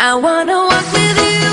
I wanna walk with you.